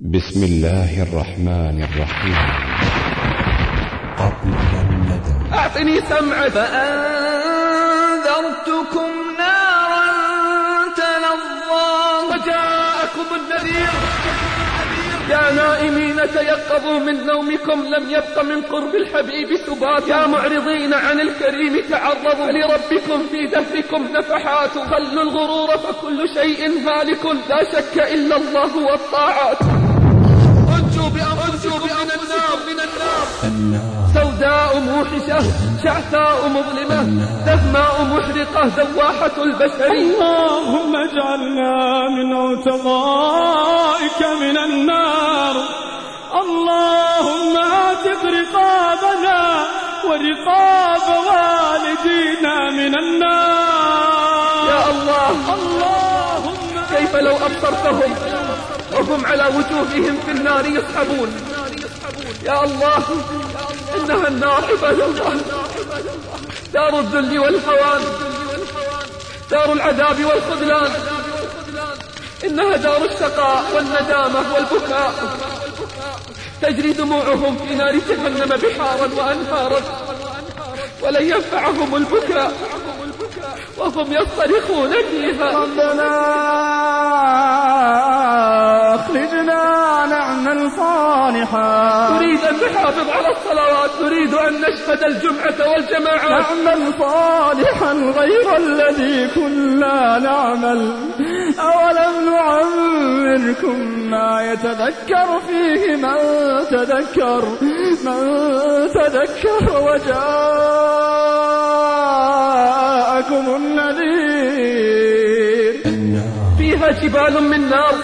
بسم الله الرحمن الرحيم. قبل الندم أعطني سمعك فأنذرتكم نارا تلظى. وجاءكم النذير. يا نائمين تيقظوا من نومكم. لم يبق من قرب الحبيب سبات يا معرضين عن الكريم تعرضوا لربكم. في دهركم نفحات. خلوا الغرور فكل شيء هالك. لا شك إلا الله والطاعات. موحشة شعثاء مظلمة دهماء محرقة دواحة البشر اللهم اجعلنا من عتقائك من النار. اللهم اعتق رقابنا ورقاب والدينا من النار. يا الله اللهم كيف لو أبصرتهم وهم على وجوههم في النار يسحبون؟ يا الله إنها النار عباد الله دار الذل والهوان دار العذاب والخذلان. إنها دار الشقاء والندامة والبكاء. تجري دموعهم في نار جهنم بحارا وأنهارا. ولن ينفعهم البكاء. وهم يصطرخون فيها. ربنا اخرجنا نعمل صالحا. نريد أن نحافظ على الصلوات. نريد أن نشهد الجمعة والجماعات. نعمل صالحا غير الذي كنا نعمل. أولم نعمركم ما يتذكر فيه من تذكر من تذكر وجاءكم النذير. فيها جبال من نار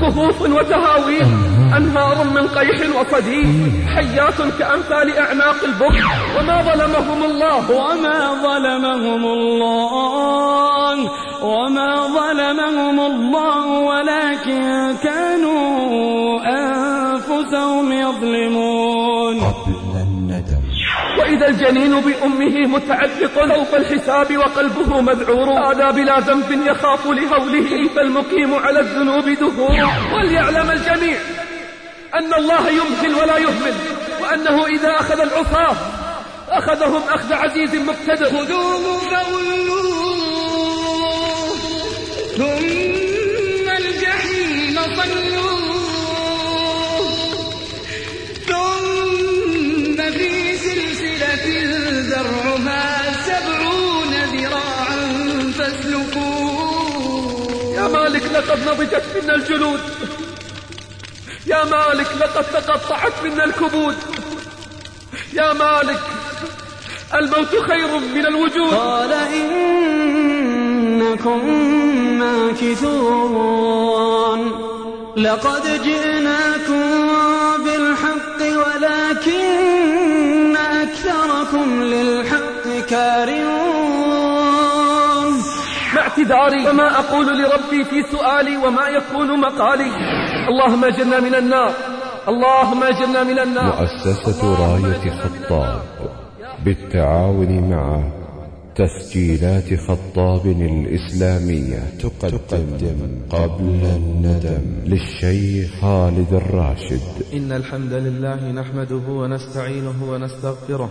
كهوف وتهاويل أنهار من قيح وصديد حيات كأمثال أعناق البخت وما ظلمهم الله. وما ظلمهم الله. وما ظلمهم الله ولكن كانوا أنفسهم يظلمون. وإذا الجنين بأمه متعلق سوف الحساب وقلبه مذعور هذا بلا ذنب يخاف لهوله. فالمقيم على الذنوب دهور؟ وليعلم الجميع أن الله يمهل ولا يهمل وأنه إذا أخذ العصاة أخذهم أخذ عزيز مقتدر. خذوه فغلوه ثم الجحيم صلوه. لقد نضجت منا الجلود يا مالك لقد تقطعت منا الكبود. يا مالك الموت خير من الوجود. قال إنكم ماكثون. لقد جئناكم بالحق ولكن أكثركم للحق كارهون. اعتذاري وما أقول لربي في سؤالي وما يكون مقالي. اللهم اجرنا من النار اللهم اجرنا من النار. مؤسسة راية خطاب بالتعاون مع تسجيلات خطاب الإسلامية تقدم قبل الندم للشيخ خالد الراشد. إن الحمد لله نحمده ونستعينه ونستغفره.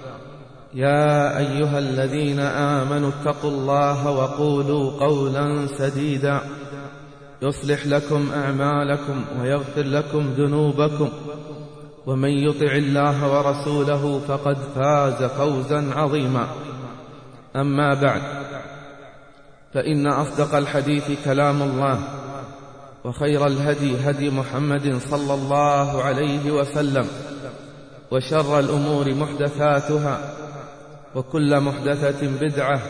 يا أيها الذين آمنوا اتقوا الله وقولوا قولا سديدا. يصلح لكم أعمالكم ويغفر لكم ذنوبكم. ومن يطع الله ورسوله فقد فاز فوزا عظيما. أما بعد فإن أصدق الحديث كلام الله وخير الهدي هدي محمد صلى الله عليه وسلم وشر الأمور محدثاتها وكل محدثة بدعة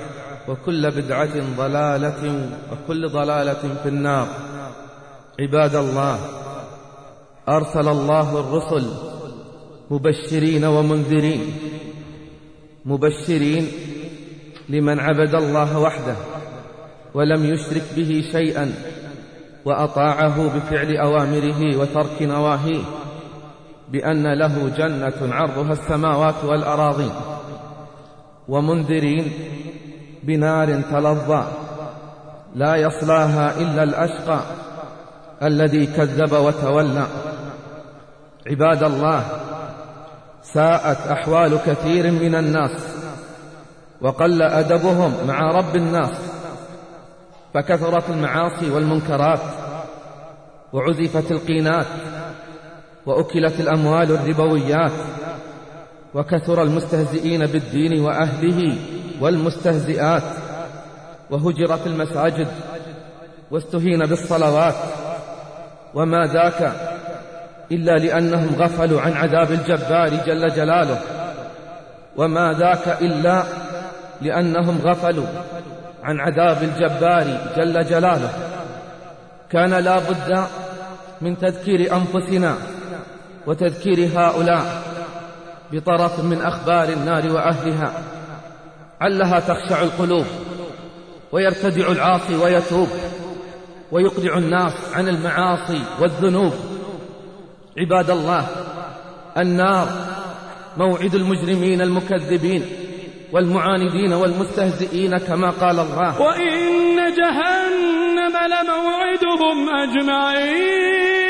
وكل بدعة ضلالة وكل ضلالة في النار. عباد الله أرسل الله الرسل مبشرين ومنذرين. مبشرين لمن عبد الله وحده ولم يشرك به شيئا وأطاعه بفعل أوامره وترك نواهيه بأن له جنة عرضها السماوات والأراضين. ومنذرين بنار تلظى لا يصلاها إلا الأشقى الذي كذب وتولى. عباد الله ساءت أحوال كثير من الناس وقل أدبهم مع رب الناس فكثرت المعاصي والمنكرات وعزفت القينات وأكلت الأموال الربويات. وكثر المستهزئين بالدين وأهله والمستهزئات وهجرت المساجد واستهين بالصلوات وما ذاك إلا لأنهم غفلوا عن عذاب الجبار جل جلاله وما ذاك إلا لأنهم غفلوا عن عذاب الجبار جل جلاله. كان لا بد من تذكير أنفسنا وتذكير هؤلاء بطرف من أخبار النار وأهلها علها تخشع القلوب ويرتدع العاصي ويتوب ويقلع الناس عن المعاصي والذنوب. عباد الله النار موعد المجرمين المكذبين والمعاندين والمستهزئين كما قال الله. وإن جهنم لموعدهم أجمعين.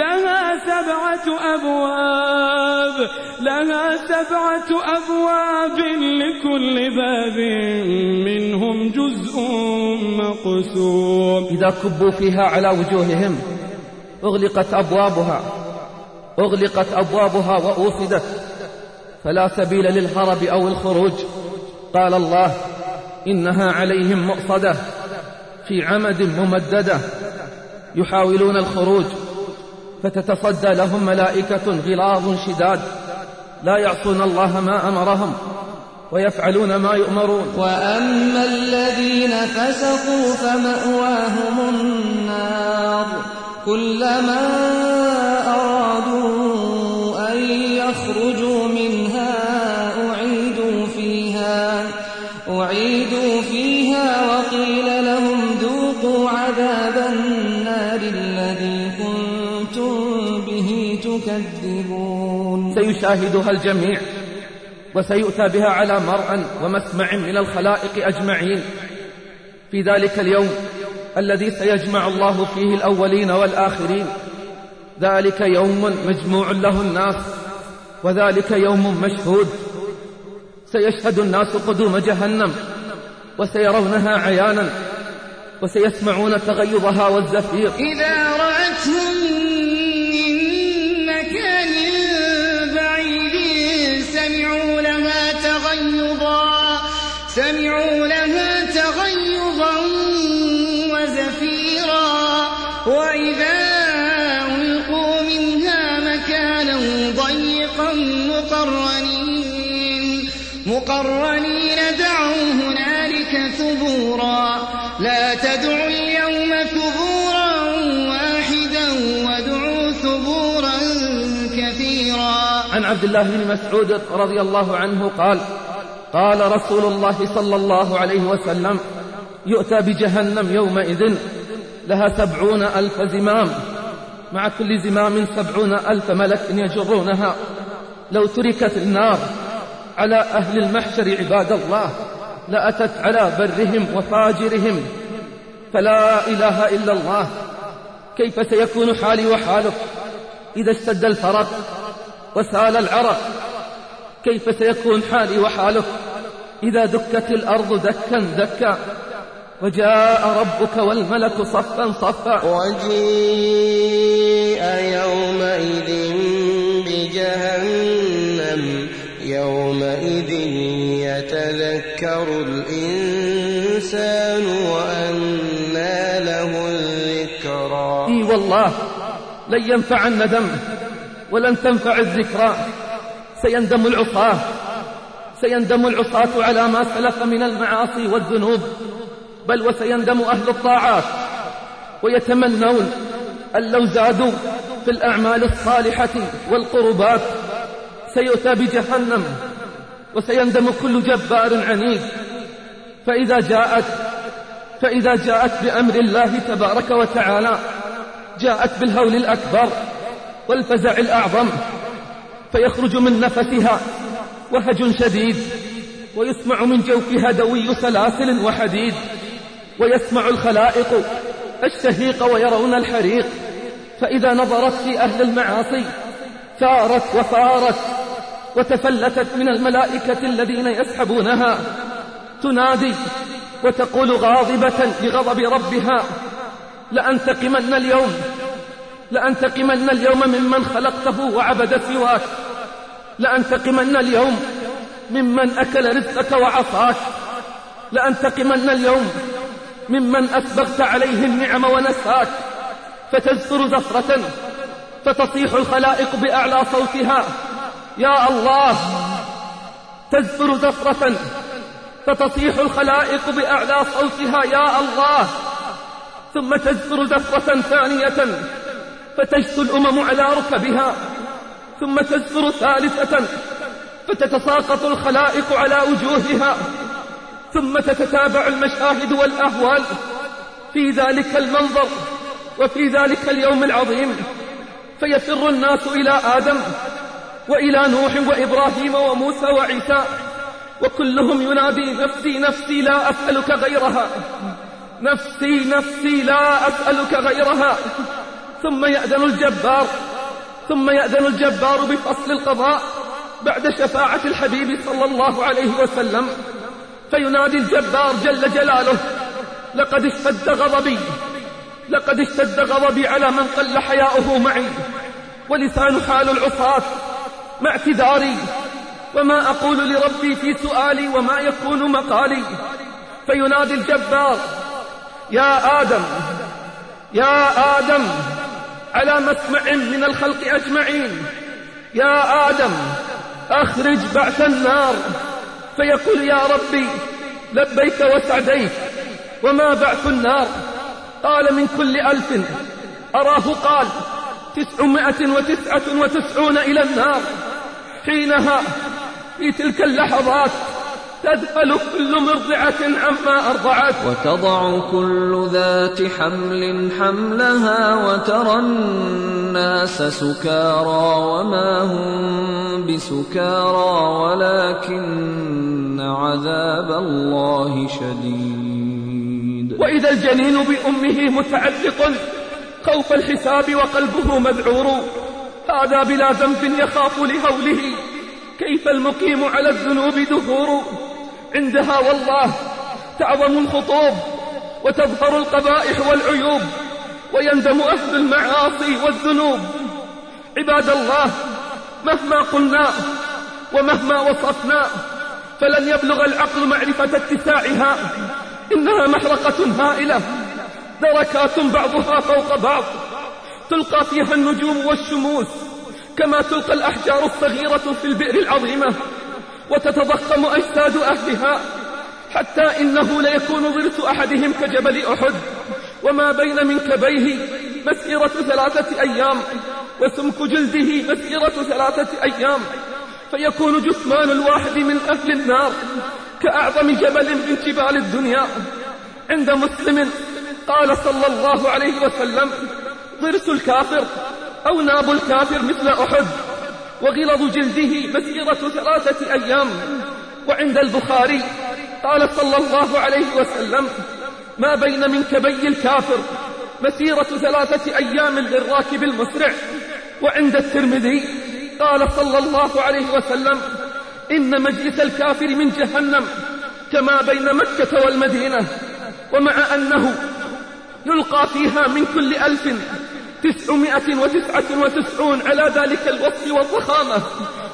لها سبعة أبواب لها سبعة أبواب لكل باب منهم جزء مقسوم. إذا كبوا فيها على وجوههم أغلقت أبوابها أغلقت أبوابها وأوصدت فلا سبيل للهرب أو الخروج. قال الله إنها عليهم مؤصدة في عمد ممددة. يحاولون الخروج. فتتصدى لهم ملائكة غلاظ شداد. لا يعصون الله ما أمرهم ويفعلون ما يؤمرون. وأما الذين فسقوا فمأواهم النار. كلما تكذبون سيشاهدها الجميع وسيؤتى بها على مرء ومسمع من الخلائق أجمعين. في ذلك اليوم الذي سيجمع الله فيه الأولين والآخرين. ذلك يوم مجموع له الناس وذلك يوم مشهود. سيشهد الناس قدوم جهنم وسيرونها عيانا وسيسمعون تغيظها والزفير. إذا مقرنين دعوا هنالك ثبورا. لا تدعوا اليوم ثبورا واحدا وادعوا ثبورا كثيرا. عن عبد الله بن مسعود رضي الله عنه قال قال رسول الله صلى الله عليه وسلم يؤتى بجهنم يومئذ لها سبعون ألف زمام. مع كل زمام سبعون ألف ملك يجرونها. لو تركت النار على أهل المحشر عباد الله لأتت على برهم وفاجرهم. فلا إله إلا الله. كيف سيكون حالي وحالك؟ إذا اشتد الفرق وسال العرق. كيف سيكون حالي وحالك؟ إذا دكت الأرض دكا دكا. وجاء ربك والملك صفا صفا. وجيء يومئذ جهنم يومئذ يتذكر الإنسان وأنى له الذكرى. إي والله لن ينفع الندم ولن تنفع الذكرى. سيندم العصاة. سيندم العصاة على ما سلف من المعاصي والذنوب. بل وسيندم أهل الطاعات. ويتمنون أن لو زادوا في الأعمال الصالحة والقربات سيؤتى بجهنم وسيندم كل جبار عنيد. فإذا جاءت فإذا جاءت بأمر الله تبارك وتعالى جاءت بالهول الأكبر والفزع الأعظم فيخرج من نفسها وهج شديد ويسمع من جوفها دوي سلاسل وحديد ويسمع الخلائق الشهيق ويرون الحريق. فإذا نظرت في أهل المعاصي ثارت وفارت وتفلتت من الملائكة الذين يسحبونها. تنادي وتقول غاضبة بغضب ربها لأنتقمن اليوم لأنتقمن اليوم ممن خلقته وعبد سواك لأنتقمن اليوم ممن أكل رزقك وعصاك لأنتقمن اليوم ممن أسبغت عليه النعم ونساك. فتزفر زفرة فتصيح الخلائق بأعلى صوتها. يا الله تزفر زفرة فتصيح الخلائق بأعلى صوتها يا الله. ثم تزفر زفرة ثانية فتجثو الأمم على ركبها. ثم تزفر ثالثة فتتساقط الخلائق على وجوهها. ثم تتتابع المشاهد والأهوال. في ذلك المنظر وفي ذلك اليوم العظيم فيفر الناس إلى آدم وإلى نوح وإبراهيم وموسى وعيسى وكلهم ينادي نفسي نفسي لا أسألك غيرها. نفسي نفسي لا أسألك غيرها. ثم يأذن الجبار ثم يأذن الجبار بفصل القضاء بعد شفاعة الحبيب صلى الله عليه وسلم. فينادي الجبار جل جلاله لقد اشتد غضبي لقد اشتد غضبي على من قل حياؤه معي ولسان حال العصاة مع اعتذاري وما أقول لربي في سؤالي وما يكون مقالي. فينادي الجبار يا آدم يا آدم على مسمع من الخلق أجمعين. يا آدم أخرج بعث النار. فيقول يا ربي لبيك وسعديك وما بعث النار؟ قال من كل ألف أراه قال تسعمائة وتسعة وتسعون إلى النار. حينها في تلك اللحظات تذهل كل مرضعة عما أرضعت. وتضع كل ذات حمل حملها وترى الناس سكارى وما هم بسكارى ولكن عذاب الله شديد. وإذا الجنين بأمه متعلق خوف الحساب وقلبه مذعور. هذا بلا ذنب يخاف لهوله. كيف المقيم على الذنوب دهور؟ عندها والله تعظم الخطوب وتظهر القبائح والعيوب ويندم أهل المعاصي والذنوب. عباد الله مهما قلنا ومهما وصفنا فلن يبلغ العقل معرفة اتساعها. إنها محرقة هائلة دركات بعضها فوق بعض. تلقى فيها النجوم والشموس كما تلقى الأحجار الصغيرة في البئر العظيمة وتتضخم أجساد أهلها حتى إنه ليكون ضرس أحدهم كجبل أحد. وما بين منكبيه مسيرة ثلاثة أيام وسمك جلده مسيرة ثلاثة أيام. فيكون جثمان الواحد من أهل النار كأعظم جبل من جبال الدنيا. عند مسلم قال صلى الله عليه وسلم ضرس الكافر أو ناب الكافر مثل أحد. وغلظ جلده مسيرة ثلاثة أيام. وعند البخاري قال صلى الله عليه وسلم ما بين منكبي الكافر. مسيرة ثلاثة أيام للراكب المسرع. وعند الترمذي قال صلى الله عليه وسلم إن مجلس الكافر من جهنم كما بين مكة والمدينة. ومع أنه يلقى فيها من كل ألف تسعمائة وتسعة وتسعون على ذلك الوصف والضخامة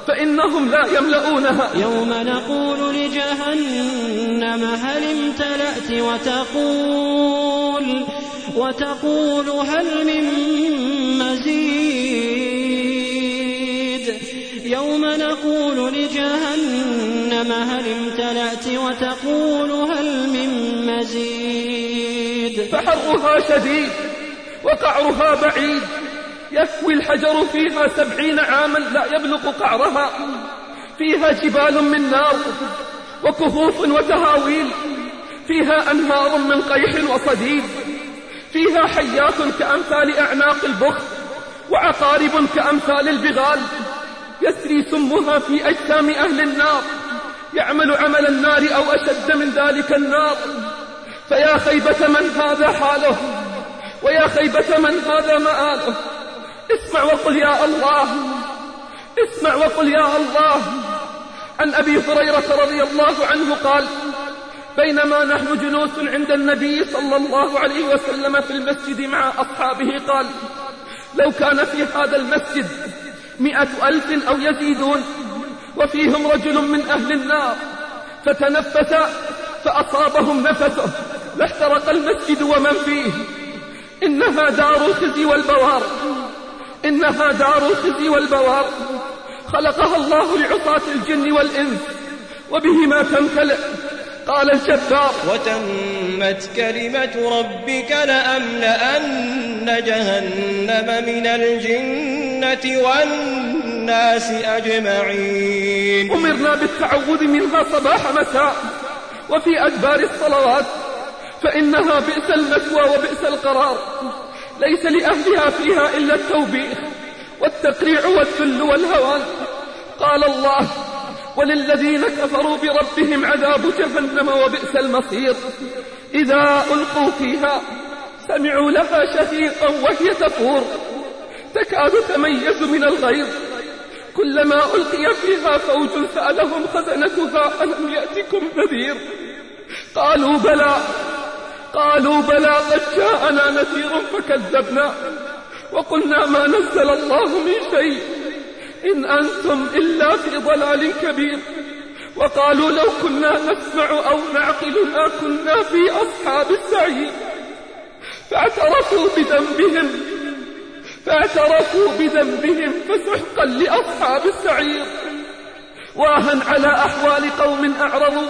فإنهم لا يملؤونها. يوم نقول لجهنم هل امتلأت وتقول وتقول هل من مزيد؟ يوم نقول لجهنم هل امتلأت وتقول هل من مزيد؟ فحرها شديد. وقعرها بعيد. يكوي الحجر فيها سبعين عاما لا يبلغ قعرها. فيها جبال من نار وكهوف وتهاويل. فيها أنهار من قيح وصديد. فيها حيات كأمثال أعناق البخت وعقارب كأمثال البغال. يسري سمها في أجسام أهل النار. يعمل عمل النار أو أشد من ذلك النار. فيا خيبة من هذا حاله؟ ويا خيبة من هذا مآله اسمع وقل يا الله. اسمع وقل يا الله. عن أبي هريرة رضي الله عنه قال بينما نحن جلوس عند النبي صلى الله عليه وسلم في المسجد مع أصحابه قال لو كان في هذا المسجد مئة ألف أو يزيدون وفيهم رجل من أهل النار فتنفس فأصابهم نفسه لاحترق المسجد ومن فيه. إنها دار الخزي والبوار. إنها دار الخزي والبوار. خلقها الله لعصاة الجن والإنس وبهما تمتلئ قال الجبار. وتمت كلمة ربك لأملأن جهنم من الجنة والناس أجمعين. أمرنا بالتعوذ منها صباح مساء وفي أدبار الصلوات فإنها بئس المثوى وبئس القرار. ليس لأهلها فيها إلا التوبيخ والتقريع والذل والهوان. قال الله وللذين كفروا بربهم عذاب جهنم وبئس المصير. إذا ألقوا فيها سمعوا لها شهيقا وهي تفور. تكاد تميز من الغيظ. كلما ألقي فيها فوج سألهم خزنتها ألم يأتكم نذير؟ قالوا بلى. قالوا بلى قد جاءنا نذير فكذبنا وقلنا ما نزل الله من شيء إن أنتم إلا في ضلال كبير وقالوا لو كنا نسمع أو نعقل ما كنا في أصحاب السعير فاعترفوا بذنبهم فاعترفوا بذنبهم فسحقا لأصحاب السعير واها على أحوال قوم أعرضوا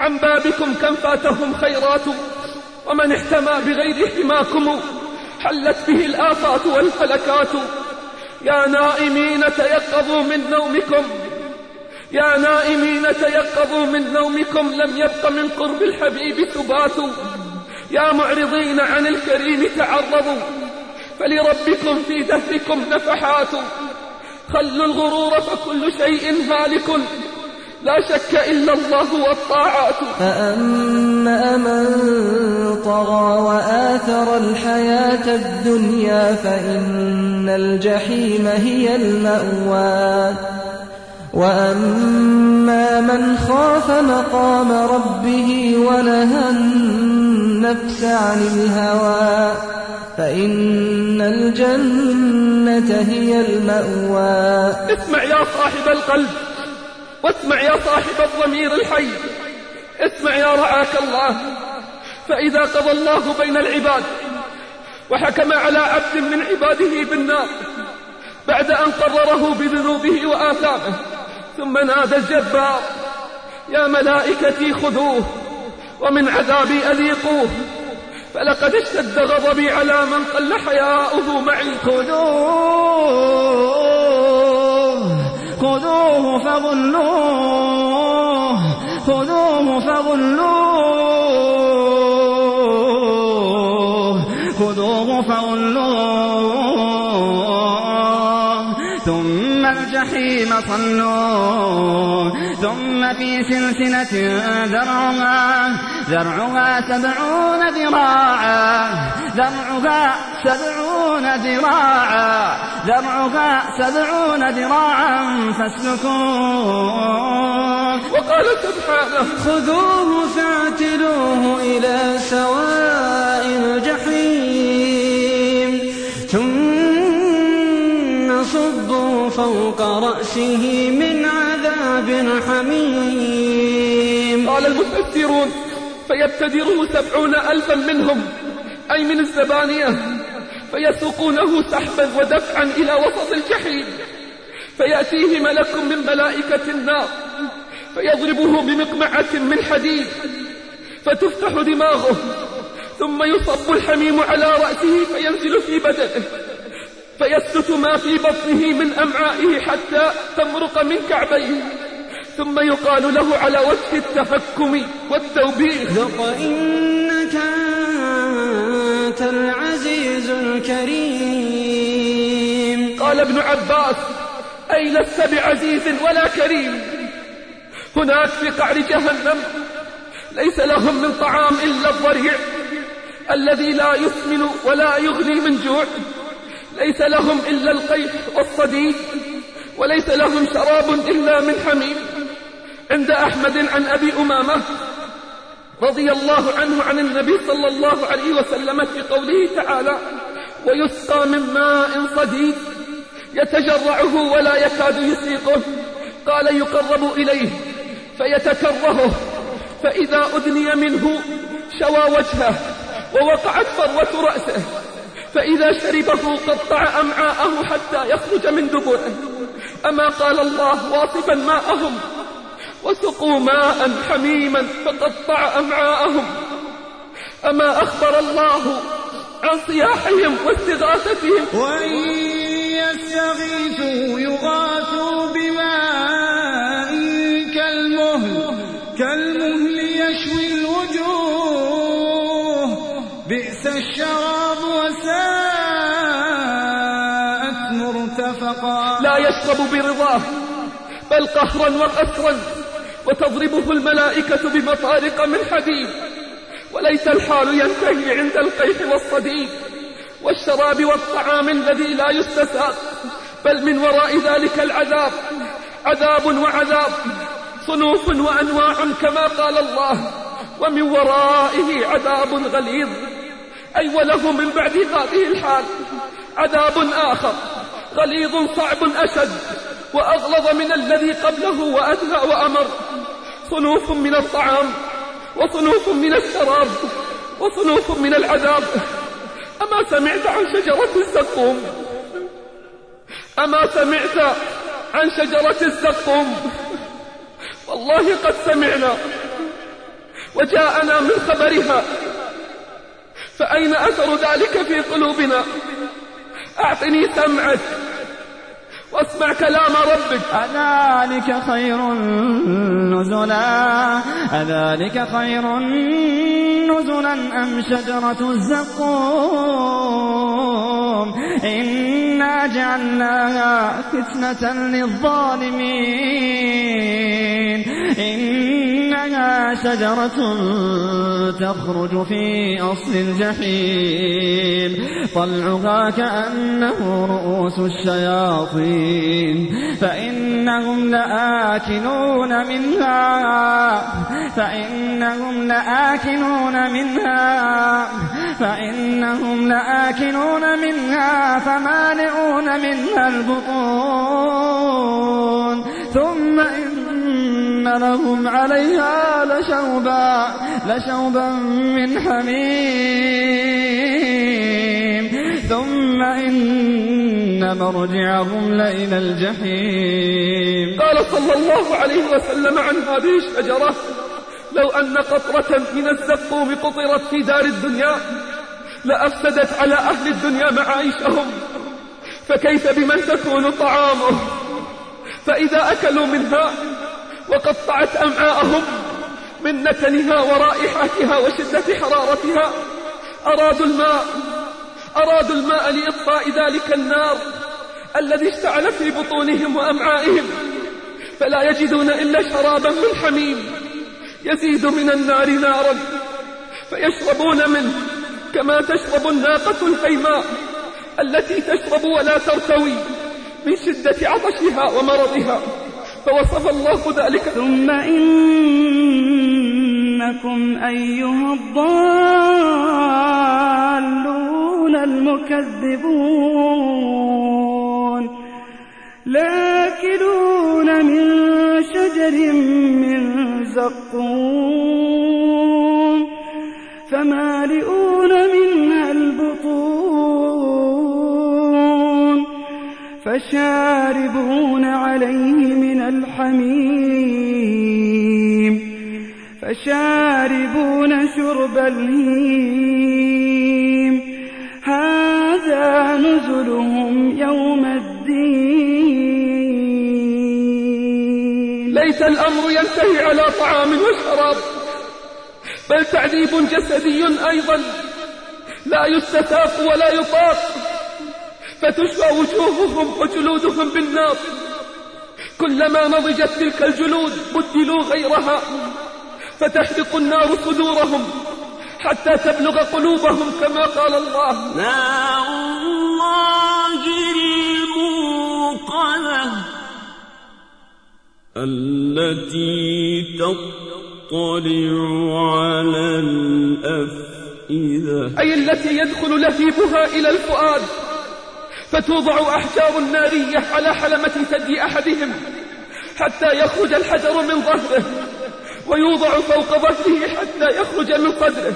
عن بابكم كم فاتهم خيرات ومن احتمى بغير حماكم حلت به الآفات والهلكات يا نائمين تيقظوا من نومكم يا نائمين تيقظوا من نومكم لم يبق من قرب الحبيب ثبات. يا معرضين عن الكريم تعرضوا فلربكم في دهركم نفحات. خلوا الغرور فكل شيء هالك. لا شك إلا الله والطاعات. فأما من طغى وآثر الحياة الدنيا فإن الجحيم هي المأوى. وأما من خاف مقام ربه ونهى النفس عن الهوى فإن الجنة هي المأوى. اسمع يا صاحب القلب واسمع يا صاحب الضمير الحي اسمع يا رعاك الله. فإذا قضى الله بين العباد وحكم على عبد من عباده بالنار بعد أن قرره بذنوبه وآثامه ثم نادى الجبار يا ملائكتي خذوه ومن عذابي أذيقوه فلقد اشتد غضبي على من قل حياؤه معي. خذوه خذوه فغلوه خذوه فغلوه. صلوه ثم في سلسلة ذرعها ذرعها سبعون ذراعا. ذرعها سبعون ذراعا. ذرعها سبعون ذراعا فاسلكوه. وقال سبحانه خذوه فاعتلوه إلى سواء الجحيم. صبوا فوق رأسه من عذاب حميم. قال المفسرون فيبتدره سبعون ألفا منهم أي من الزبانية فيسوقونه سحبا ودفعا إلى وسط الجحيم. فيأتيه ملك من ملائكة النار فيضربه بمقمعة من حديد فتفتح دماغه ثم يصب الحميم على رأسه فينزل في بدنه. فيسلت ما في بطنه من أمعائه حتى تمرق من كعبيه. ثم يقال له على وجه التحكم والتوبيخ. ذق إنك أنت العزيز الكريم. قال ابن عباس أي لست بعزيز ولا كريم؟ هناك في قعر جهنم ليس لهم من طعام إلا الضريع الذي لا يسمن ولا يغني من جوع. ليس لهم إلا القيح والصديد وليس لهم شراب إلا من حميم. عند أحمد عن أبي أمامة رضي الله عنه عن النبي صلى الله عليه وسلم في قوله تعالى ويسقى من ماء صديد يتجرعه ولا يكاد يسيقه قال يقرب إليه فيتكرهه فإذا أدني منه شوى وجهه ووقعت فروة رأسه فإذا شربه قطع أمعاءه حتى يخرج من دبره. أما قال الله واصفا ماءهم وسقوا ماء حميما فقطع أمعاءهم. أما أخبر الله عن صياحهم واستغاثتهم. وإن يستغيثوا يغاثوا مرتفقا لا يشرب برضاه بل قهرا وقسرا وتضربه الملائكة بمطارق من حديد. وليس الحال ينتهي عند القيح والصديد والشراب والطعام الذي لا يستساق بل من وراء ذلك العذاب. عذاب وعذاب صنوف وأنواع كما قال الله ومن ورائه عذاب غليظ. أي وله من بعد هذه الحال عذاب آخر. غليظ صعب أشد وأغلظ من الذي قبله وأدهى وأمر. صنوف من الطعام وصنوف من الشراب وصنوف من العذاب. أما سمعت عن شجرة الزقوم؟ أما سمعت عن شجرة الزقوم؟ والله قد سمعنا وجاءنا من خبرها. فأين أثر ذلك في قلوبنا؟ أعطني سمعك. واسمع كلام ربك. أذلك خير نزلا. أذلك خير نزلا أم شجرة الزقوم؟ إنا جعلناها فتنة للظالمين. إنها شجرة تخرج في أصل الجحيم. طلعها كأنه رؤوس الشياطين. فإنهم لآكلون منها. فإنهم لآكلون منها. فإنهم لآكلون منها. فمالئون منها البطون. ثم إن لهم عليها لشوبا. لشوبا من حميم. ثم إن مرجعهم لإلى الجحيم. قال صلى الله عليه وسلم عن هذه الشجرة لو أن قطرة من الزقوم قطرت في دار الدنيا لأفسدت على أهل الدنيا معايشهم. فكيف بمن تكون طعامه فإذا أكلوا منها وقطعت أمعاءهم من نتنها ورائحتها وشدة حرارتها أرادوا الماء أرادوا الماء لإطفاء ذلك النار الذي اشتعل في بطونهم وأمعائهم فلا يجدون إلا شرابا من حميم يزيد من النار نارا فيشربون منه كما تشرب الناقة الحيماء التي تشرب ولا ترتوي من شدة عطشها ومرضها. فوصف الله ذلك. ثم إنكم أيها الضالون. المكذبون لاكلون من شجر من زقوم فمالئون منها البطون فشاربون عليه من الحميم فشاربون شرب الهيم نزلهم يوم الدين. ليس الأمر ينتهي على طعام وشراب بل تعذيب جسدي أيضا. لا يستتاق ولا يطاق فتشوى وجوههم وجلودهم بالنار. كلما نضجت تلك الجلود بدلوا غيرها فتحرق النار صدورهم حتى تبلغ قلوبهم كما قال الله. نار التي تطلع على الأفئدة. أي التي يدخل لهيبها إلى الفؤاد. فتوضع أحجار نارية على حلمة ثدي أحدهم حتى يخرج الحجر من ظهره ويوضع فوق ظهره حتى يخرج من صدره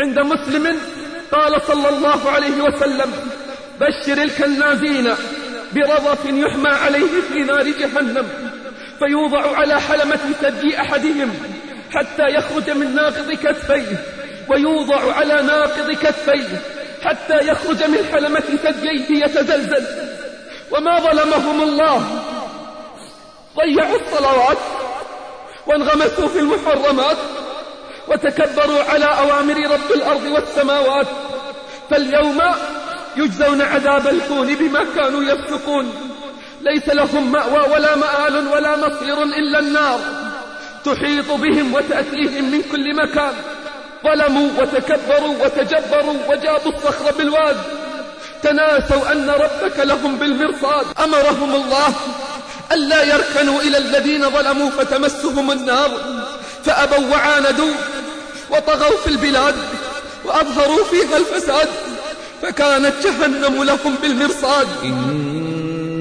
عند مسلم قال صلى الله عليه وسلم بشر الكنازين برضف يحمى عليه في نار جهنم. فيوضع على حلمة ثدي أحدهم حتى يخرج من ناقض كتفيه. ويوضع على ناقض كتفيه حتى يخرج من حلمة ثدييه يتزلزل. وما ظلمهم الله. ضيعوا الصلوات وانغمسوا في المحرمات وتكبروا على أوامر رب الأرض والسماوات. فاليوم يجزون عذاب الهون بما كانوا يفسقون. ليس لهم مأوى ولا مآل ولا مصير إلا النار. تحيط بهم وتأتيهم من كل مكان. ظلموا وتكبروا وتجبروا وجابوا الصخر بالواد. تناسوا أن ربك لهم بالمرصاد. أمرهم الله ألا يركنوا إلى الذين ظلموا فتمسهم النار. فأبوا وعاندوا وطغوا في البلاد وأظهروا فيها الفساد. فكانت جهنم لهم بالمرصاد.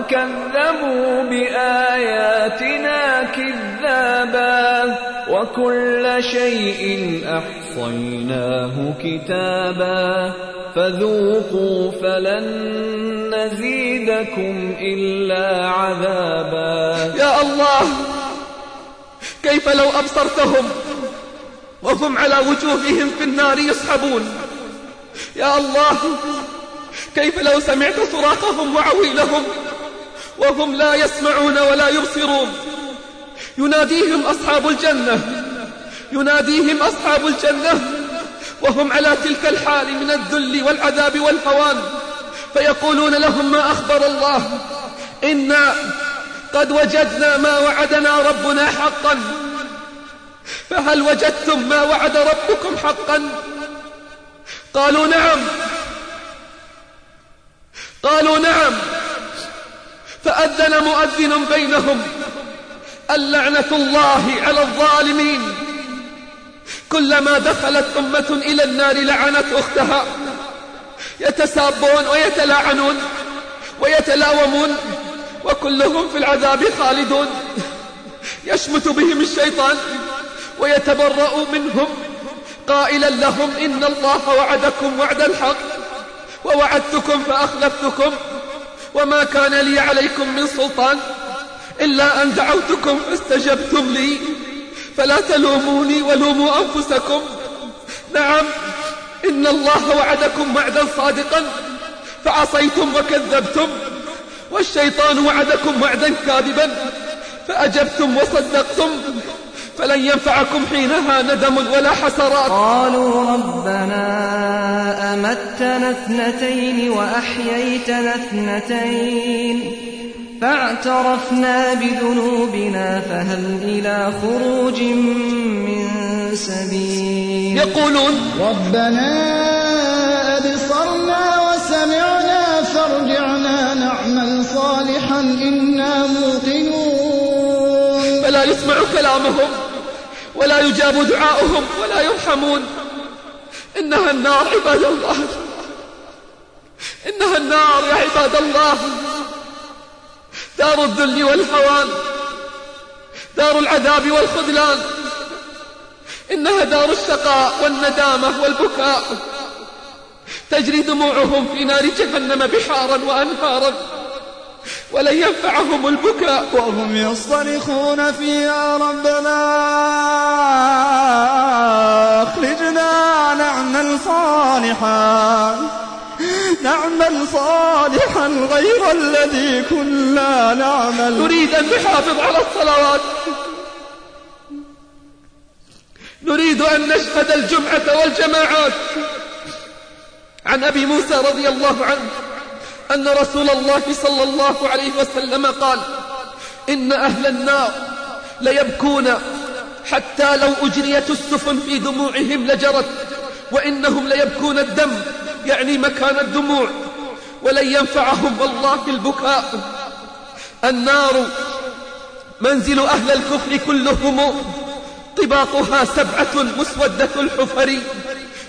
وكذبوا بآياتنا كذابا وكل شيء أحصيناه كتابا فذوقوا فلن نزيدكم إلا عذابا يا الله كيف لو أبصرتهم وهم على وجوههم في النار يسحبون؟ يا الله كيف لو سمعت صراخهم وعويلهم وهم لا يسمعون ولا يبصرون. يناديهم أصحاب الجنة. يناديهم أصحاب الجنة. وهم على تلك الحال من الذل والعذاب والهوان. فيقولون لهم ما أخبر الله. إنا قد وجدنا ما وعدنا ربنا حقا. فهل وجدتم ما وعد ربكم حقا؟ قالوا نعم. قالوا نعم. فأذن مؤذن بينهم اللعنة الله على الظالمين. كلما دخلت أمة إلى النار لعنت أختها. يتسابون ويتلاعنون ويتلاومون وكلهم في العذاب خالدون. يشمت بهم الشيطان ويتبرأ منهم. قائلا لهم إن الله وعدكم وعد الحق ووعدتكم فأخلفتكم. وما كان لي عليكم من سلطان إلا أن دعوتكم فاستجبتم لي. فلا تلوموني ولوموا أنفسكم. نعم إن الله وعدكم وعدا صادقا فعصيتم وكذبتم والشيطان وعدكم وعدا كاذبا فأجبتم وصدقتم. فلن ينفعكم حينها ندم ولا حسرات. قالوا ربنا أمتنا اثنتين وأحييتنا اثنتين. فاعترفنا بذنوبنا فهل إلى خروج من سبيل. يقولون ربنا أبصرنا وسمعنا فارجعنا نعمل صالحا إنا موقنون. فلا يسمع كلامهم ولا يجاب دعاؤهم ولا يرحمون. إنها النار عباد الله. إنها النار يا عباد الله. دار الذل والهوان دار العذاب والخذلان. إنها دار الشقاء والندامة والبكاء. تجري دموعهم في نار جهنم بحارا وأنهارا. ولن ينفعهم البكاء. وهم يصطرخون فيها ربنا. أخرجنا نعمل صالحا. نعمل صالحا غير الذي كنا نعمل. نريد أن نحافظ على الصلوات. نريد أن نشهد الجمعة والجماعات. عن أبي موسى رضي الله عنه. أن رسول الله صلى الله عليه وسلم قال إن أهل النار ليبكون حتى لو أجريت السفن في دموعهم لجرت وإنهم ليبكون الدم يعني مكان الدموع ولن ينفعهم والله البكاء. النار منزل أهل الكفر كلهم طباقها سبعة مسودة الحفر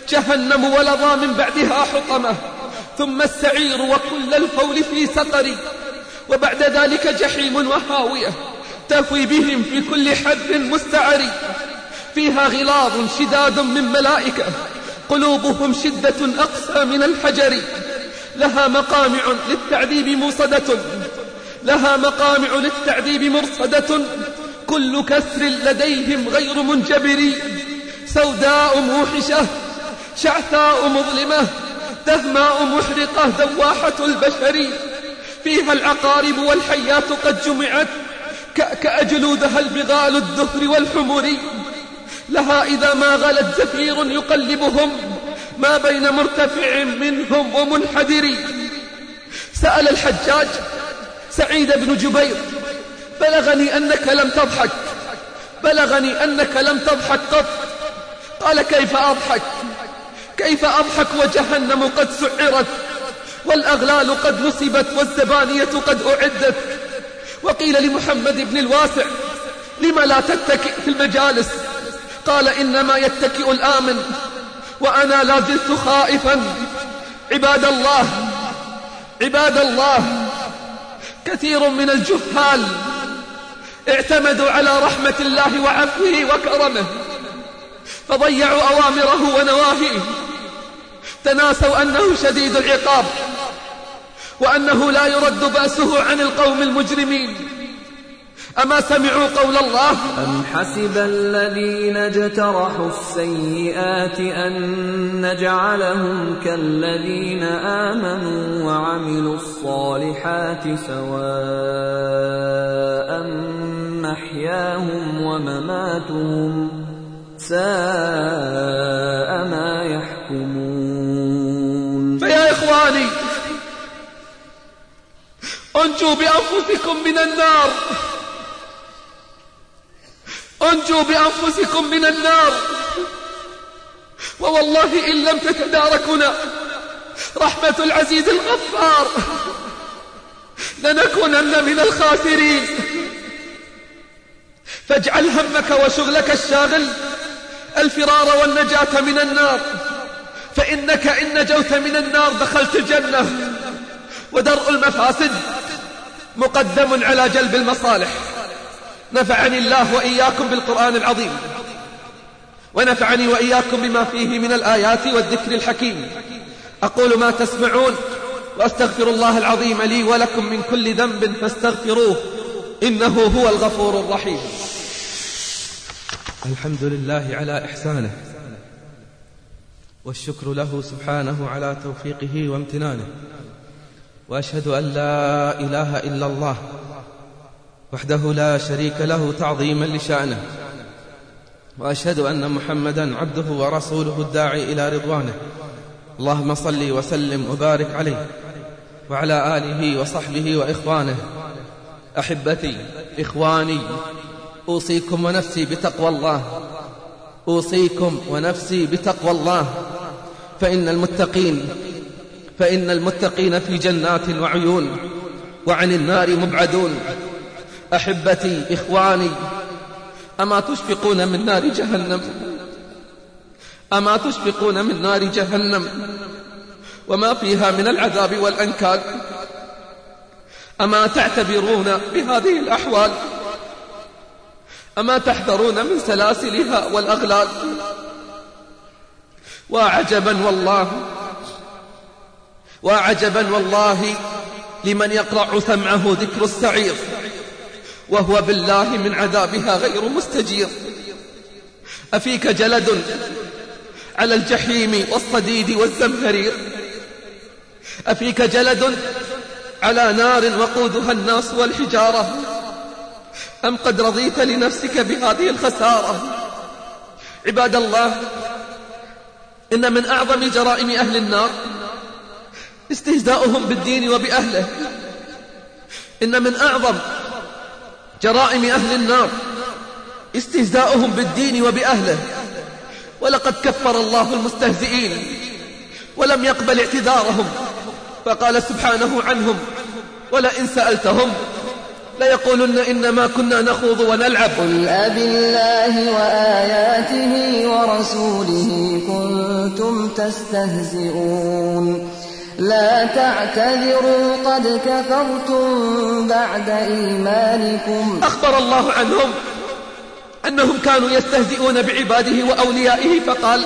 جهنم ولظى من بعدها حطمة. ثم السعير وكل الفول في سقر وبعد ذلك جحيم وهاوية تهوي بهم في كل حد مستعر فيها غلاظ شداد من ملائكة قلوبهم شدة أقسى من الحجر. لها مقامع للتعذيب موصدة لها مقامع للتعذيب مرصدة. كل كسر لديهم غير منجبر. سوداء موحشة شعثاء مظلمة. دهماء محرقة دواحة البشر. فيها العقارب والحيات قد جمعت. كأجلودها البغال الدهر والحمر. لها إذا ما غلت زفير يقلبهم. ما بين مرتفع منهم ومنحدر. سأل الحجاج سعيد بن جبير بلغني أنك لم تضحك. بلغني أنك لم تضحك قط. قال كيف أضحك؟ كيف أضحك وجهنم قد سعرت والأغلال قد نصبت والزبانية قد أعدت وقيل لمحمد بن الواسع لم لا تتكئ في المجالس قال إنما يتكئ الآمن وأنا لا زلت خائفا. عباد الله عباد الله كثير من الجهال اعتمدوا على رحمة الله وعفوه وكرمه. فضيعوا أوامره ونواهيه. تناسوا أنه شديد العقاب وأنه لا يرد بأسه عن القوم المجرمين. أما سمعوا قول الله؟ أم حسب الذين اجترحوا السيئات أن نجعلهم كالذين آمنوا وعملوا الصالحات سواء محياهم ومماتهم ما يحكمون. فيا إخواني أنجوا بأنفسكم من النار. أنجوا بأنفسكم من النار. ووالله إن لم تتداركنا رحمة العزيز الغفار لنكونن من الخاسرين. فاجعل همك وشغلك الشاغل الفرار والنجاة من النار. فإنك إن نجوت من النار دخلت الجنة. ودرء المفاسد مقدم على جلب المصالح. نفعني الله وإياكم بالقرآن العظيم. ونفعني وإياكم بما فيه من الآيات والذكر الحكيم. أقول ما تسمعون وأستغفر الله العظيم لي ولكم من كل ذنب فاستغفروه إنه هو الغفور الرحيم. الحمد لله على إحسانه والشكر له سبحانه على توفيقه وامتنانه وأشهد أن لا إله إلا الله وحده لا شريك له تعظيما لشأنه وأشهد أن محمدا عبده ورسوله الداعي إلى رضوانه اللهم صل وسلم وبارك عليه وعلى آله وصحبه وإخوانه أحبتي إخواني أوصيكم ونفسي بتقوى الله. أوصيكم ونفسي بتقوى الله. فإن المتقين فإن المتقين في جنات وعيون وعن النار مبعدون. أحبتي إخواني أما تشفقون من نار جهنم؟ أما تشفقون من نار جهنم؟ وما فيها من العذاب والأنكال أما تعتبرون بهذه الأحوال؟ أما تحذرون من سلاسلها والأغلال. وعجبا والله وعجبا والله لمن يقرع سمعه ذكر السعير وهو بالله من عذابها غير مستجير. أفيك جلد على الجحيم والصديد والزمهرير؟ أفيك جلد على نار وقودها الناس والحجارة؟ أم قد رضيت لنفسك بهذه الخسارة؟ عباد الله إن من أعظم جرائم أهل النار استهزاؤهم بالدين وبأهله. إن من أعظم جرائم أهل النار استهزاؤهم بالدين وبأهله. ولقد كفر الله المستهزئين ولم يقبل اعتذارهم. فقال سبحانه عنهم ولئن سألتهم ليقولن إنما كنا نخوض ونلعب. قل أب الله وآياته ورسوله كنتم تستهزئون. لا تعتذروا قد كفرتم بعد إيمانكم. أخبر الله عنهم أنهم كانوا يستهزئون بعباده وأوليائه فقال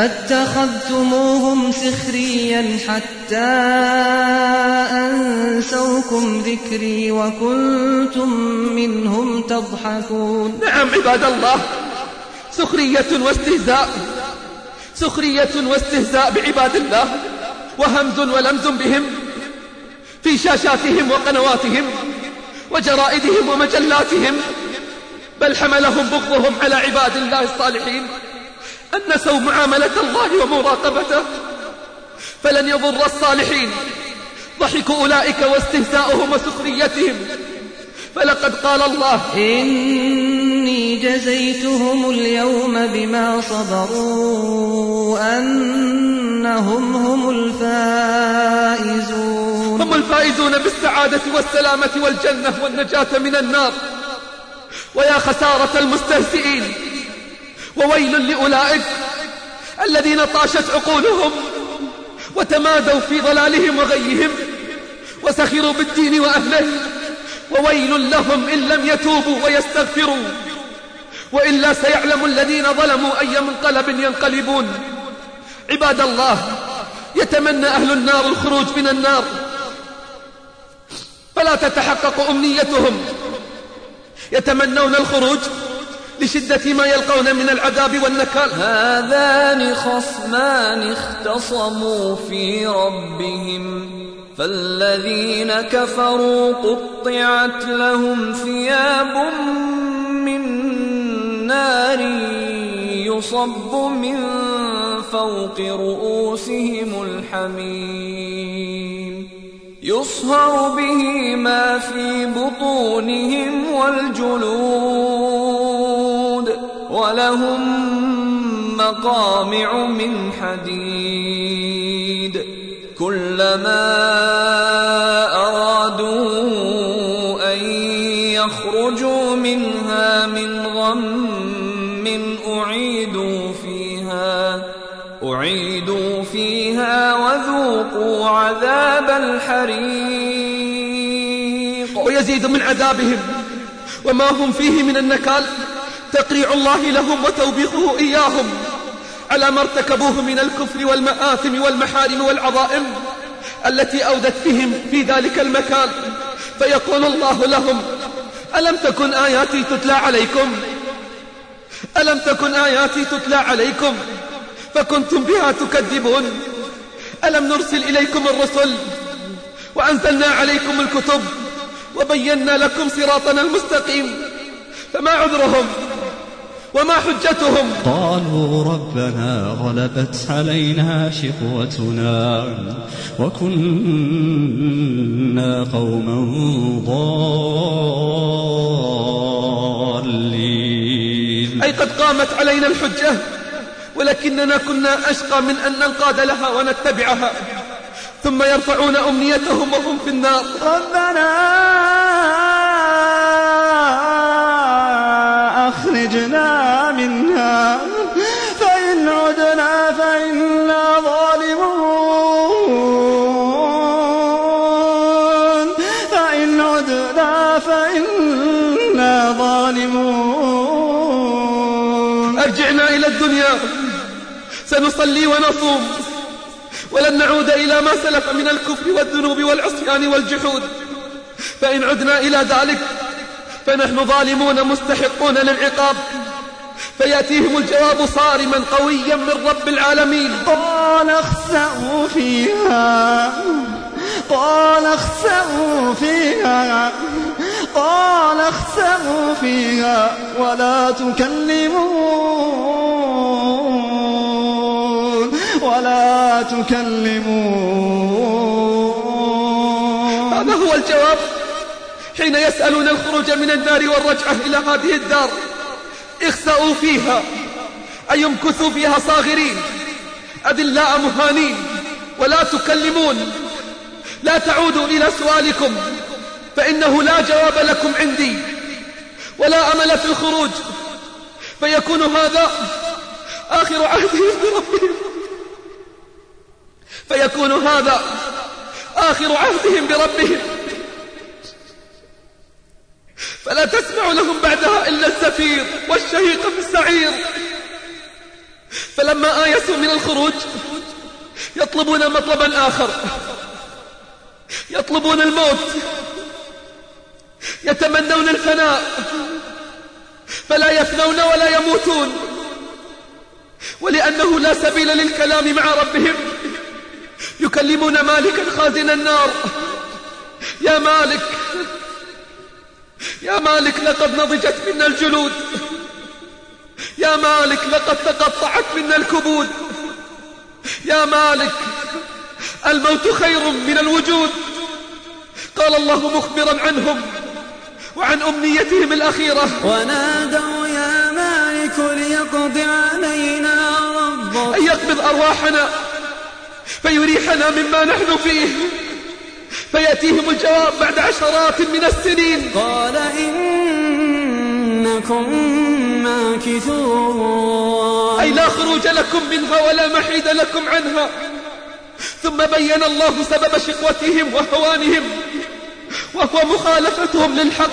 فاتخذتموهم سخريا حتى أنسوكم ذكري وكنتم منهم تضحكون. نعم عباد الله سخرية واستهزاء سخرية واستهزاء بعباد الله وهمز ولمز بهم في شاشاتهم وقنواتهم وجرائدهم ومجلاتهم بل حملهم بغضهم على عباد الله الصالحين. أن نسوا معاملة الله ومراقبته. فلن يضر الصالحين. ضحك أولئك واستهزاؤهم وسخريتهم. فلقد قال الله إني جزيتهم اليوم بما صبروا أنهم هم الفائزون. هم الفائزون بالسعادة والسلامة والجنة والنجاة من النار. ويا خسارة المستهزئين. وويل لأولئك الذين طاشت عقولهم وتمادوا في ضلالهم وغيهم وسخروا بالدين وأهله وويل لهم إن لم يتوبوا ويستغفروا وإلا سيعلم الذين ظلموا أي منقلب ينقلبون عباد الله يتمنى أهل النار الخروج من النار. فلا تتحقق أمنيتهم. يتمنون الخروج لشدة ما يلقون من العذاب والنكال. هذان خصمان اختصموا في ربهم فالذين كفروا قطعت لهم ثياب من نار يصب من فوق رؤوسهم الحميم. يصهر به ما في بطونهم والجلود. ولهم مقامع من حديد. كلما أرادوا أن يخرجوا منها من غم أعيدوا فيها أعيدوا فيها وذوقوا عذاب الحريق. ويزيد من عذابهم وما هم فيه من النكال. تقريع الله لهم وتوبيخه إياهم. على ما ارتكبوه من الكفر والمآثم والمحارم والعظائم التي أودت بهم في ذلك المكان. فيقول الله لهم ألم تكن آياتي تتلى عليكم؟ ألم تكن آياتي تتلى عليكم؟ فكنتم بها تكذبون. ألم نرسل إليكم الرسل وأنزلنا عليكم الكتب وبينا لكم صراطنا المستقيم. فما عذرهم؟ وما حجتهم. قالوا ربنا غلبت علينا شقوتنا وكنا قوما ضالين. أي قد قامت علينا الحجة ولكننا كنا أشقى من أن ننقاد لها ونتبعها. ثم يرفعون أمنيتهم وهم في النار. ربنا أخرجنا منها. فإن عدنا فإنا ظالمون. فإن عدنا فإنا ظالمون. أرجعنا إلى الدنيا. سنصلي ونصوم. ولن نعود إلى ما سلف من الكفر والذنوب والعصيان والجحود. فإن عدنا إلى ذلك فنحن ظالمون مستحقون للعقاب. فيأتيهم الجواب صارما قويا من رب العالمين. قال اخسأوا فيها. قال اخسأوا فيها. قال اخسأوا فيها. ولا تكلمون. ولا تكلمون. هذا هو الجواب. حين يسألون الخروج من النار والرجعة إلى هذه الدار اخسأوا فيها أي امكثوا فيها صاغرين أذلاء مهانين ولا تكلمون لا تعودوا إلى سؤالكم فإنه لا جواب لكم عندي ولا أمل في الخروج فيكون هذا آخر عهدهم بربهم فيكون هذا آخر عهدهم بربهم. لهم بعدها إلا الزفير والشهيق في السعير فلما آيسوا من الخروج يطلبون مطلبا آخر. يطلبون الموت. يتمنون الفناء. فلا يفنون ولا يموتون. ولأنه لا سبيل للكلام مع ربهم. يكلمون مالكا خازن النار. يا مالك يا مالك لقد نضجت منا الجلود. يا مالك لقد تقطعت منا الكبود. يا مالك الموت خير من الوجود. قال الله مخبرا عنهم وعن أمنيتهم الأخيرة. ونادوا يا مالك ليقض علينا ربك. أن يقبض أرواحنا فيريحنا مما نحن فيه. فيأتيهم الجواب بعد عشرات من السنين. قال إنكم ماكثون. أي لا خروج لكم منها ولا محيد لكم عنها. ثم بين الله سبب شقوتهم وهوانهم وهو مخالفتهم للحق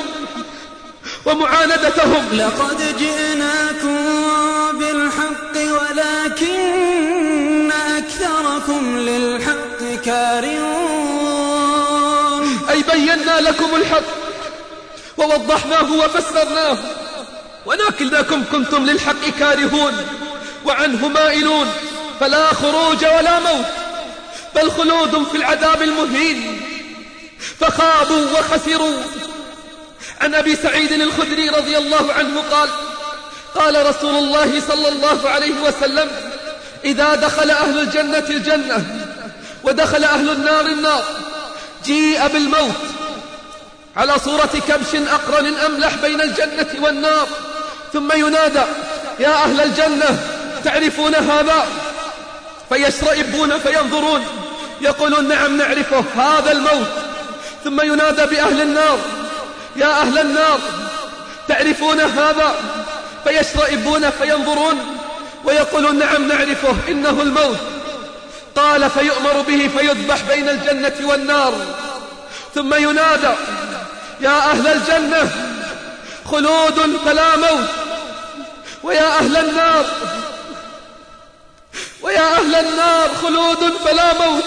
ومعاندتهم. لقد جئناكم بالحق ولكن أكثركم للحق كارهون. بينا لكم الحق ووضحناه وفسرناه ولكنكم كنتم للحق كارهون وعنه مائلون فلا خروج ولا موت بل خلود في العذاب المهين فخابوا وخسروا عن أبي سعيد الخدري رضي الله عنه قال قال رسول الله صلى الله عليه وسلم إذا دخل أهل الجنة الجنة ودخل أهل النار النار جيء بالموت. على صورة كبش أقرن أملح بين الجنة والنار. ثم ينادى يا أهل الجنة تعرفون هذا؟ فيشرئبون فينظرون. يقولون نعم نعرفه هذا الموت. ثم ينادى بأهل النار يا أهل النار تعرفون هذا؟ فيشرئبون فينظرون. ويقولون نعم نعرفه إنه الموت. قال فيؤمر به فيذبح بين الجنة والنار. ثم ينادى يا أهل الجنة خلود فلا موت ويا أهل النار ويا أهل النار خلود فلا موت.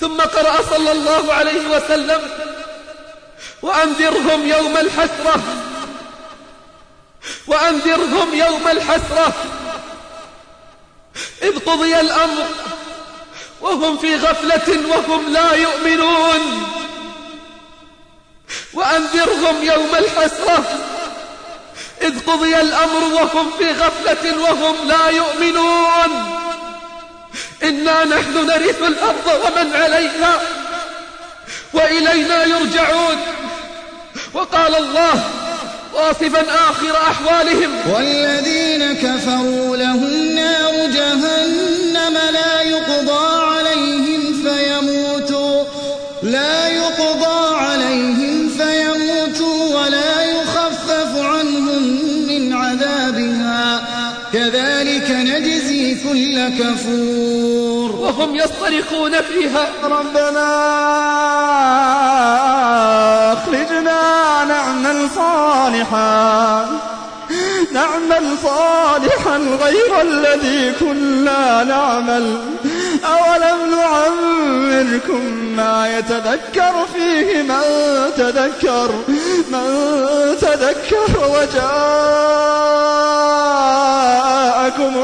ثم قرأ صلى الله عليه وسلم وأنذرهم يوم الحسرة وأنذرهم يوم الحسرة. إذ قضي الأمر وهم في غفلة وهم لا يؤمنون. وأنذرهم يوم الحسرة. إذ قضي الأمر وهم في غفلة وهم لا يؤمنون. إنا نحن نرث الأرض ومن عليها وإلينا يرجعون. وقال الله واصفا آخر أحوالهم. والذين كفروا لهم نار كفور. وهم يصطرخون فيها. ربنا أخرجنا نعمل صالحا. نعمل صالحا غير الذي كنا نعمل. أولم نعمركم ما يتذكر فيه من تذكر من تذكر وجاءكم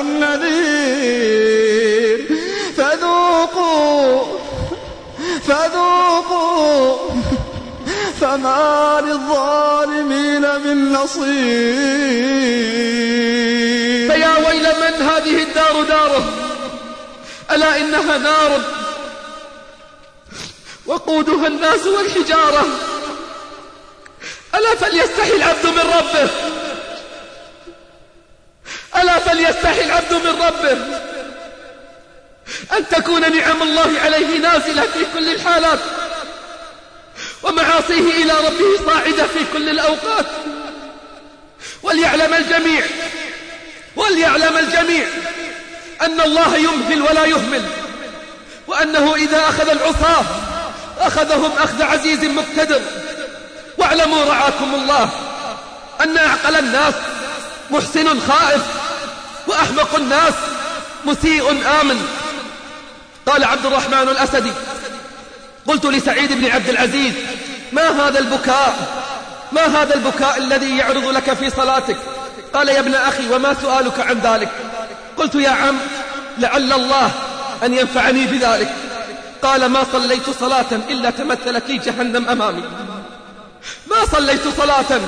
النذير. فذوقوا فذوقوا. فما للظالمين من نصير. فيا ويل من هذه الدار داره ألا إنها نار؟ وقودها الناس والحجارة. ألا فليستحي العبد من ربه؟ ألا فليستحي العبد من ربه؟ أن تكون نعم الله عليه نازلة في كل الحالات ومعاصيه إلى ربه صاعدة في كل الأوقات. وليعلم الجميع وليعلم الجميع أن الله يمهل ولا يهمل وأنه إذا أخذ العصاة أخذهم أخذ عزيز مقتدر. واعلموا رعاكم الله أن أعقل الناس محسن خائف. وأحمق الناس. مسيء آمن. قال عبد الرحمن الأسدي. قلت لسعيد بن عبد العزيز ما هذا البكاء؟ ما هذا البكاء الذي يعرض لك في صلاتك؟ قال يا ابن أخي وما سؤالك عن ذلك؟ قلت يا عم لعل الله أن ينفعني بذلك. قال ما صليت صلاة إلا تمثلت لي جهنم أمامي. ما صليت صلاة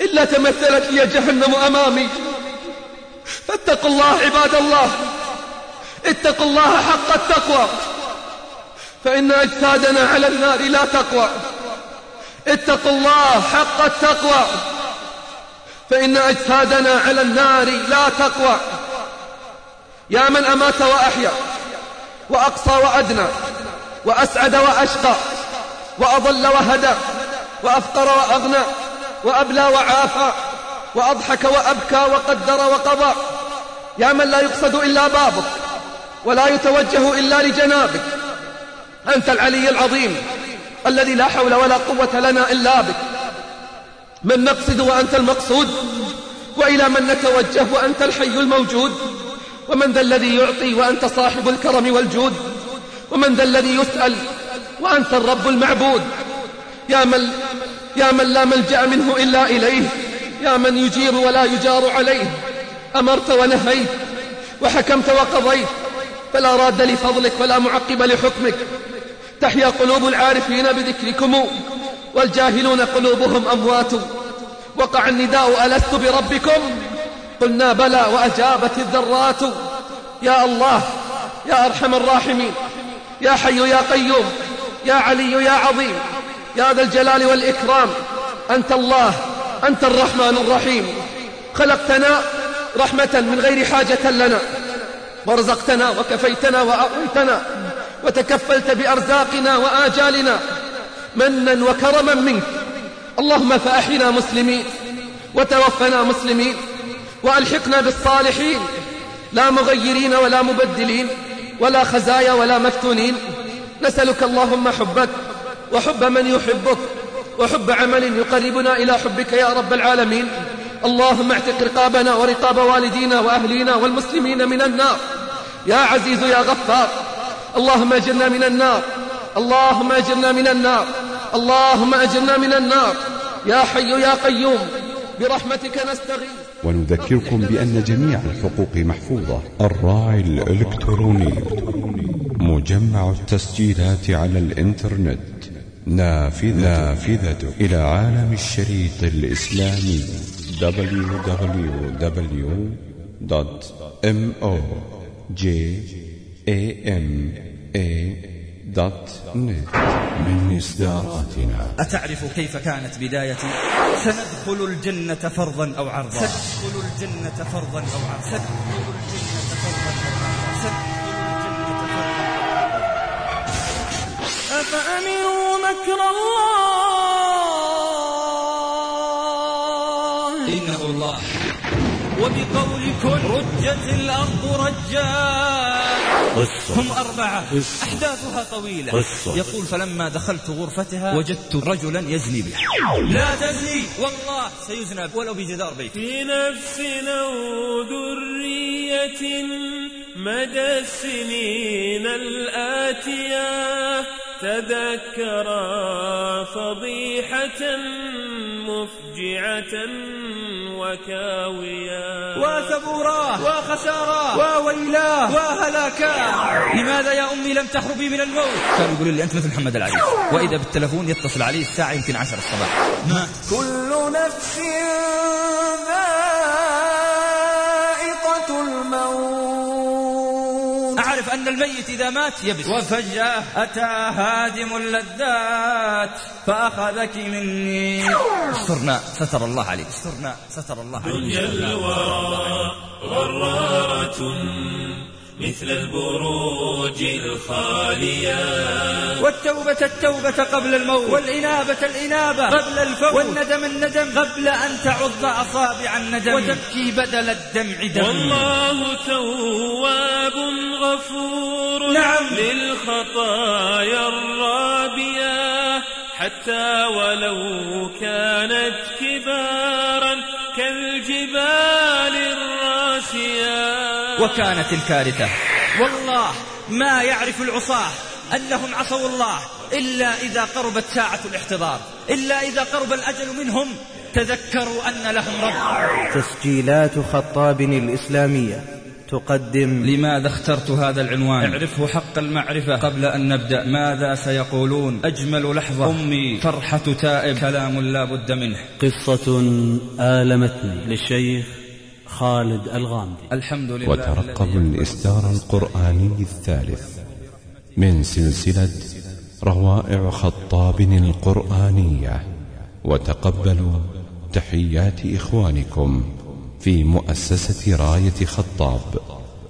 إلا تمثلت لي جهنم أمامي. فاتقوا الله عباد الله. اتقوا الله حق التقوى. فإن أجسادنا على النار لا تقوى. اتقوا الله حق التقوى. فإن أجسادنا على النار لا تقوى. يا من أمات وأحيا وأقصى وأدنى وأسعد وأشقى وأضل وهدى وأفقر وأغنى وأبلى وعافى وأضحك وأبكى وقدر وقضى. يا من لا يقصد إلا بابك ولا يتوجه إلا لجنابك. أنت العلي العظيم الذي لا حول ولا قوة لنا إلا بك. من نقصد وأنت المقصود وإلى من نتوجه وأنت الحي الموجود. ومن ذا الذي يعطي وأنت صاحب الكرم والجود. ومن ذا الذي يسأل وأنت الرب المعبود. يا من, يا من لا ملجأ منه إلا إليه. يا من يجير ولا يجار عليه. أمرت ونهيت وحكمت وقضيت فلا راد لفضلك ولا معقب لحكمك. تحيا قلوب العارفين بذكركم والجاهلون قلوبهم أموات. وقع النداء ألست بربكم؟ قلنا بلى وأجابت الذرات. يا الله يا أرحم الراحمين يا حي يا قيوم يا علي يا عظيم يا ذا الجلال والإكرام أنت الله. أنت الرحمن الرحيم. خلقتنا رحمة من غير حاجة لنا. ورزقتنا وكفيتنا وأعطيتنا وتكفلت بأرزاقنا وآجالنا. منا وكرما منك. اللهم فأحينا مسلمين وتوفنا مسلمين وألحقنا بالصالحين. لا مغيرين ولا مبدلين ولا خزايا ولا مفتونين. نسألك اللهم حبك وحب من يحبك. وحب عمل يقربنا إلى حبك يا رب العالمين. اللهم اعتق رقابنا ورقاب والدينا وأهلينا والمسلمين من النار. يا عزيز يا غفار اللهم أجرنا من النار. اللهم أجرنا من النار. اللهم أجرنا من النار. يا حي يا قيوم برحمتك نستغيث. ونذكركم بأن جميع الحقوق محفوظة. الراعي الإلكتروني. مجمع التسجيلات على الإنترنت. نافذة, نافذة إلى عالم الشريط الإسلامي www.mojama.net من إصداراتنا أتعرف كيف كانت بدايتي؟ سندخل الجنة فرضا أو عرضا. سندخل الجنة فرضا أو عرضا. سندخل الجنة وبقول كن. رجت الأرض رجا. هم أربعة. أحداثها طويلة. يقول فلما دخلت غرفتها وجدت رجلا يزني بها. لا تزني. والله سيزنى ولو بجدار بيت في نفس أو ذرية مدى السنين الآتية. تذكرا فضيحة مفجعة وكاوية وثبوراه وخساراه وويلاه وهلاكاه لماذا يا أمي لم تهربي من الموت؟ كانوا يقولوا لي أنت مثل محمد العريس وإذا بالتلفون يتصل علي الساعة يمكن عشر الصباح. ما كل نفس أن الميت إذا مات يبس. وفجأة أتى هادم اللذات فأخذك مني. استرنا ستر الله عليك. استرنا ستر الله دنيا عليك. الورى غرارة مثل البروج الخالية. والتوبة التوبة قبل الموت. والإنابة الإنابة. قبل الفوت. والندم الندم. قبل أن تعض أصابع الندم. وتبكي بدل الدمع دم. والله تواب غفور نعم. للخطايا الرابية. حتى ولو كانت كبارا كالجبال الراسية. وكانت الكارثة. والله ما يعرف العصاة أنهم عصوا الله إلا إذا قربت ساعة الاحتضار إلا إذا قرب الأجل منهم تذكروا أن لهم رب. تسجيلات خطاب الإسلامية تقدم لماذا اخترت هذا العنوان؟ اعرفه حق المعرفة. قبل أن نبدأ ماذا سيقولون؟ أجمل لحظة. أمي فرحة تائب. كلام لا بد منه. قصة آلمتني للشيخ خالد الغامدي. الحمد لله وترقبوا الإصدار القرآني الثالث. من سلسلة روائع خطاب القرآنية. وتقبلوا تحيات إخوانكم في مؤسسة راية خطاب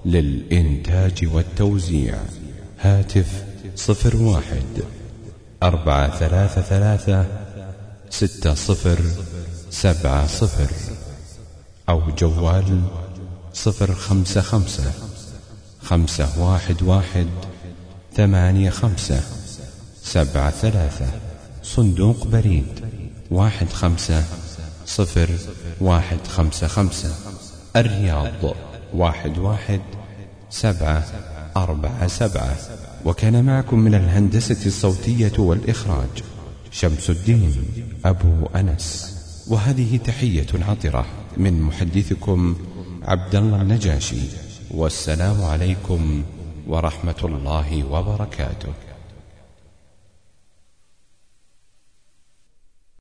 للإنتاج والتوزيع. هاتف صفر واحد أربعة ثلاثة ثلاثة ستة صفر سبعة صفر. أو جوال صفر خمسة خمسة خمسة واحد واحد ثمانية خمسة سبعة ثلاثة صندوق بريد واحد خمسة صفر واحد خمسة خمسة الرياض واحد واحد سبعة أربعة سبعة وكان معكم من الهندسة الصوتية والإخراج شمس الدين أبو أنس. وهذه تحية عطرة. من محدثكم عبد الله النجاشي والسلام عليكم ورحمة الله وبركاته.